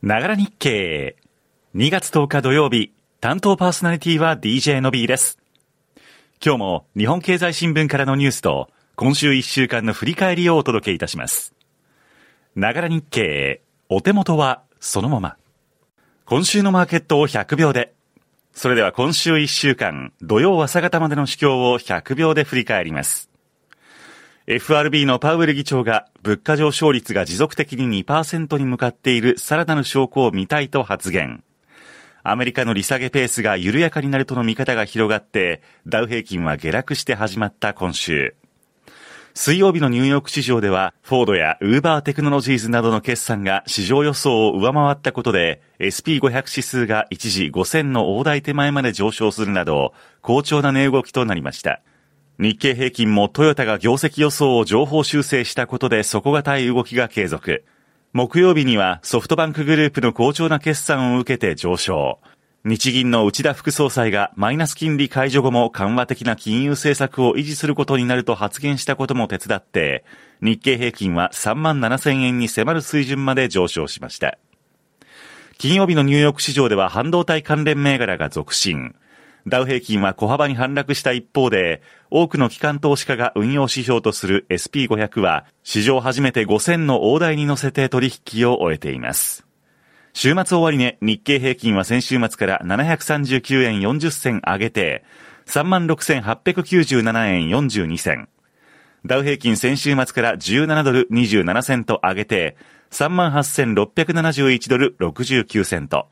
ながら日経。2月10日土曜日、担当パーソナリティは DJ の B です。今日も日本経済新聞からのニュースと、今週1週間の振り返りをお届けいたします。ながら日経。お手元はそのまま。今週のマーケットを100秒で。それでは今週1週間、土曜朝方までの主況を100秒で振り返ります。FRB のパウエル議長が物価上昇率が持続的に2%に向かっているさらなる証拠を見たいと発言。アメリカの利下げペースが緩やかになるとの見方が広がって、ダウ平均は下落して始まった今週。水曜日のニューヨーク市場では、フォードやウーバーテクノロジーズなどの決算が市場予想を上回ったことで、SP500 指数が一時5000の大台手前まで上昇するなど、好調な値動きとなりました。日経平均もトヨタが業績予想を情報修正したことで底堅い動きが継続。木曜日にはソフトバンクグループの好調な決算を受けて上昇。日銀の内田副総裁がマイナス金利解除後も緩和的な金融政策を維持することになると発言したことも手伝って、日経平均は3万7000円に迫る水準まで上昇しました。金曜日のニューヨーク市場では半導体関連銘柄が続伸。ダウ平均は小幅に反落した一方で、多くの機関投資家が運用指標とする SP500 は、史上初めて5000の大台に乗せて取引を終えています。週末終わりね、日経平均は先週末から739円40銭上げて、36,897円42銭。ダウ平均先週末から17ドル27セント上げて、38,671ドル69セント。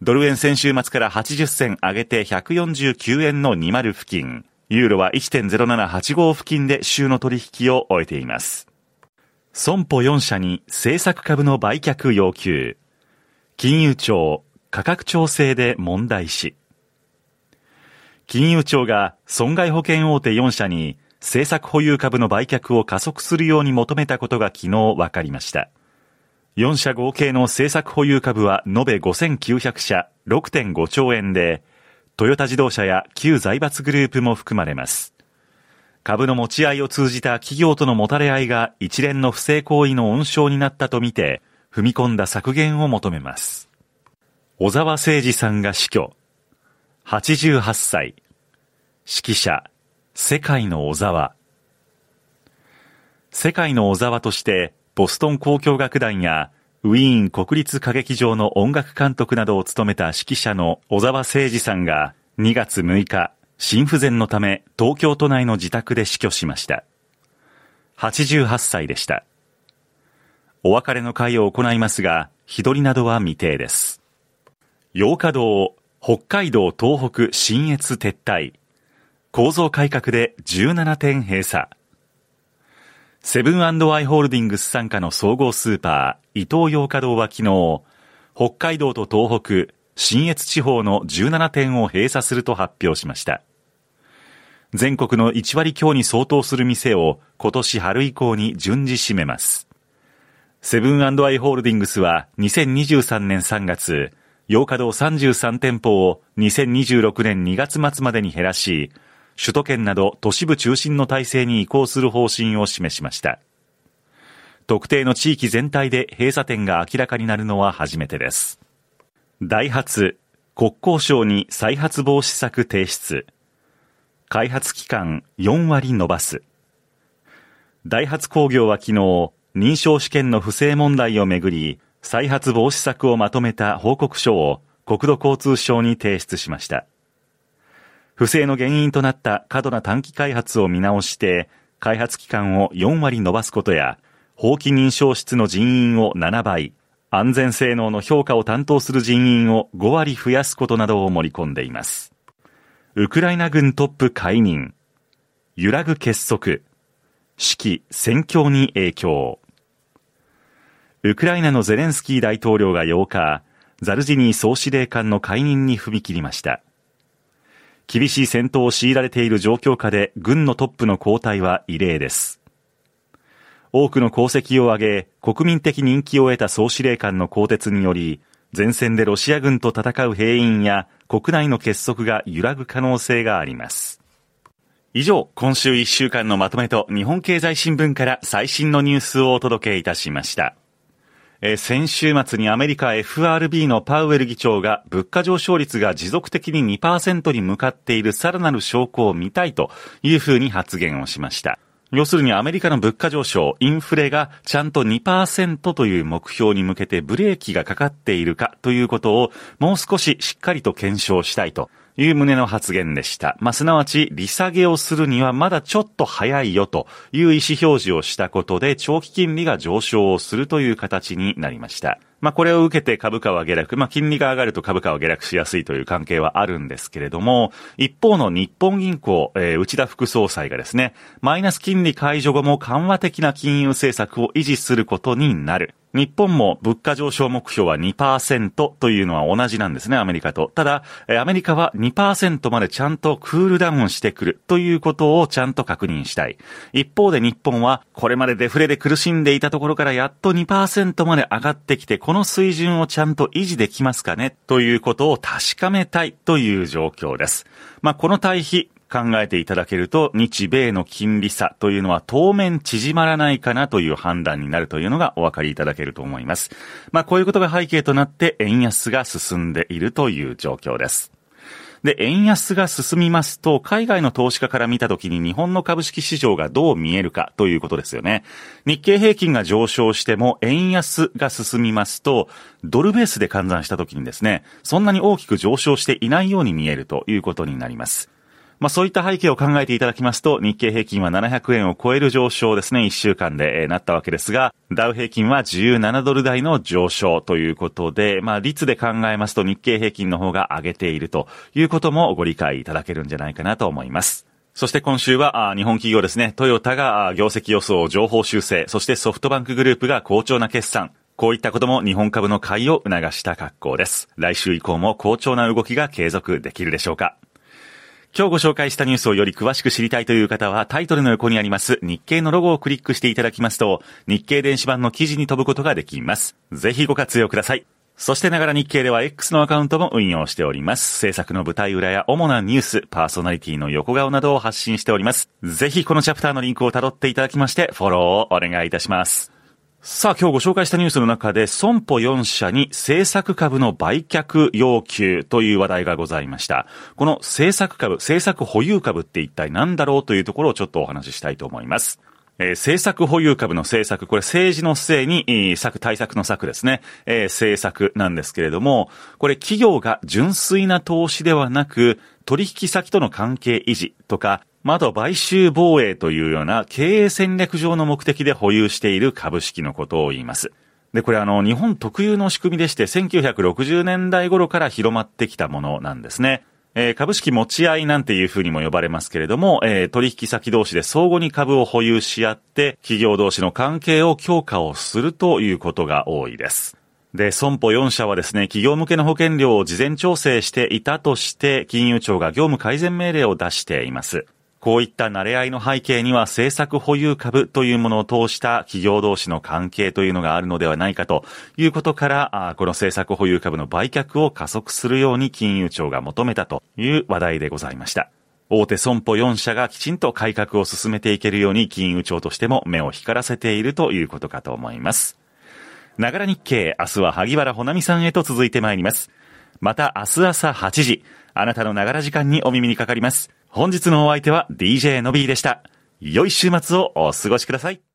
ドル円先週末から80銭上げて149円の20付近。ユーロは1.0785付近で週の取引を終えています。損保4社に政策株の売却要求。金融庁価格調整で問題視。金融庁が損害保険大手4社に政策保有株の売却を加速するように求めたことが昨日分かりました。4社合計の政策保有株は延べ5900社6.5兆円で、トヨタ自動車や旧財閥グループも含まれます。株の持ち合いを通じた企業とのもたれ合いが一連の不正行為の温床になったとみて、踏み込んだ削減を求めます。小沢誠二さんが死去。88歳。指揮者、世界の小沢。世界の小沢としてボストン交響楽団やウィーン国立歌劇場の音楽監督などを務めた指揮者の小沢誠二さんが2月6日、心不全のため東京都内の自宅で死去しました。88歳でした。お別れの会を行いますが、日取りなどは未定です。8日道、北海道東北新越撤退。構造改革で17点閉鎖。セブンアイ・ホールディングス傘下の総合スーパー、伊東洋華堂は昨日、北海道と東北、新越地方の17店を閉鎖すると発表しました。全国の1割強に相当する店を今年春以降に順次閉めます。セブンアイ・ホールディングスは2023年3月、洋華堂33店舗を2026年2月末までに減らし、首都圏など都市部中心の体制に移行する方針を示しました。特定の地域全体で閉鎖点が明らかになるのは初めてです。ダイハツ、国交省に再発防止策提出。開発期間4割伸ばす。ダイハツ工業は昨日、認証試験の不正問題をめぐり、再発防止策をまとめた報告書を国土交通省に提出しました。不正の原因となった過度な短期開発を見直して、開発期間を4割伸ばすことや、法規認証室の人員を7倍、安全性能の評価を担当する人員を5割増やすことなどを盛り込んでいます。ウクライナ軍トップ解任。揺らぐ結束。指揮、戦況に影響。ウクライナのゼレンスキー大統領が8日、ザルジニー総司令官の解任に踏み切りました。厳しい戦闘を強いられている状況下で軍のトップの交代は異例です。多くの功績を挙げ、国民的人気を得た総司令官の更迭により、前線でロシア軍と戦う兵員や国内の結束が揺らぐ可能性があります。以上、今週1週間のまとめと日本経済新聞から最新のニュースをお届けいたしました。先週末にアメリカ FRB のパウエル議長が物価上昇率が持続的に2%に向かっているさらなる証拠を見たいというふうに発言をしました。要するにアメリカの物価上昇、インフレがちゃんと2%という目標に向けてブレーキがかかっているかということをもう少ししっかりと検証したいという旨の発言でした。まあ、すなわち、利下げをするにはまだちょっと早いよという意思表示をしたことで、長期金利が上昇をするという形になりました。まあ、これを受けて株価は下落。まあ、金利が上がると株価は下落しやすいという関係はあるんですけれども、一方の日本銀行、えー、内田副総裁がですね、マイナス金利解除後も緩和的な金融政策を維持することになる。日本も物価上昇目標は2%というのは同じなんですね、アメリカと。ただ、アメリカは2%までちゃんとクールダウンしてくるということをちゃんと確認したい。一方で日本は、これまでデフレで苦しんでいたところからやっと2%まで上がってきて、この水準をちゃんと維持できますかね？ということを確かめたいという状況です。まあ、この対比、考えていただけると、日米の金利差というのは当面縮まらないかなという判断になるというのがお分かりいただけると思います。まあこういうことが背景となって円安が進んでいるという状況です。で、円安が進みますと、海外の投資家から見たときに日本の株式市場がどう見えるかということですよね。日経平均が上昇しても円安が進みますと、ドルベースで換算したときにですね、そんなに大きく上昇していないように見えるということになります。まあそういった背景を考えていただきますと、日経平均は700円を超える上昇ですね、1週間で、えなったわけですが、ダウ平均は17ドル台の上昇ということで、まあ率で考えますと日経平均の方が上げているということもご理解いただけるんじゃないかなと思います。そして今週は日本企業ですね、トヨタが業績予想を、情報修正、そしてソフトバンクグループが好調な決算、こういったことも日本株の買いを促した格好です。来週以降も好調な動きが継続できるでしょうか。今日ご紹介したニュースをより詳しく知りたいという方はタイトルの横にあります日経のロゴをクリックしていただきますと日経電子版の記事に飛ぶことができます。ぜひご活用ください。そしてながら日経では X のアカウントも運用しております。制作の舞台裏や主なニュース、パーソナリティの横顔などを発信しております。ぜひこのチャプターのリンクを辿っていただきまして、フォローをお願いいたします。さあ今日ご紹介したニュースの中で、損保4社に政策株の売却要求という話題がございました。この政策株、政策保有株って一体何だろうというところをちょっとお話ししたいと思います。えー、政策保有株の政策、これ政治のせいに、策、対策の策ですね。えー、政策なんですけれども、これ企業が純粋な投資ではなく、取引先との関係維持とか、まあ、あと買収防衛というような経営戦略上の目的で保有している株式のことを言います。で、これあの、日本特有の仕組みでして、1960年代頃から広まってきたものなんですね。えー、株式持ち合いなんていう風にも呼ばれますけれども、えー、取引先同士で相互に株を保有し合って、企業同士の関係を強化をするということが多いです。で、損保4社はですね、企業向けの保険料を事前調整していたとして、金融庁が業務改善命令を出しています。こういった慣れ合いの背景には政策保有株というものを通した企業同士の関係というのがあるのではないかということから、この政策保有株の売却を加速するように金融庁が求めたという話題でございました。大手損保4社がきちんと改革を進めていけるように金融庁としても目を光らせているということかと思います。ながら日経、明日は萩原ほなみさんへと続いてまいります。また明日朝8時、あなたのながら時間にお耳にかかります。本日のお相手は DJ のびーでした。良い週末をお過ごしください。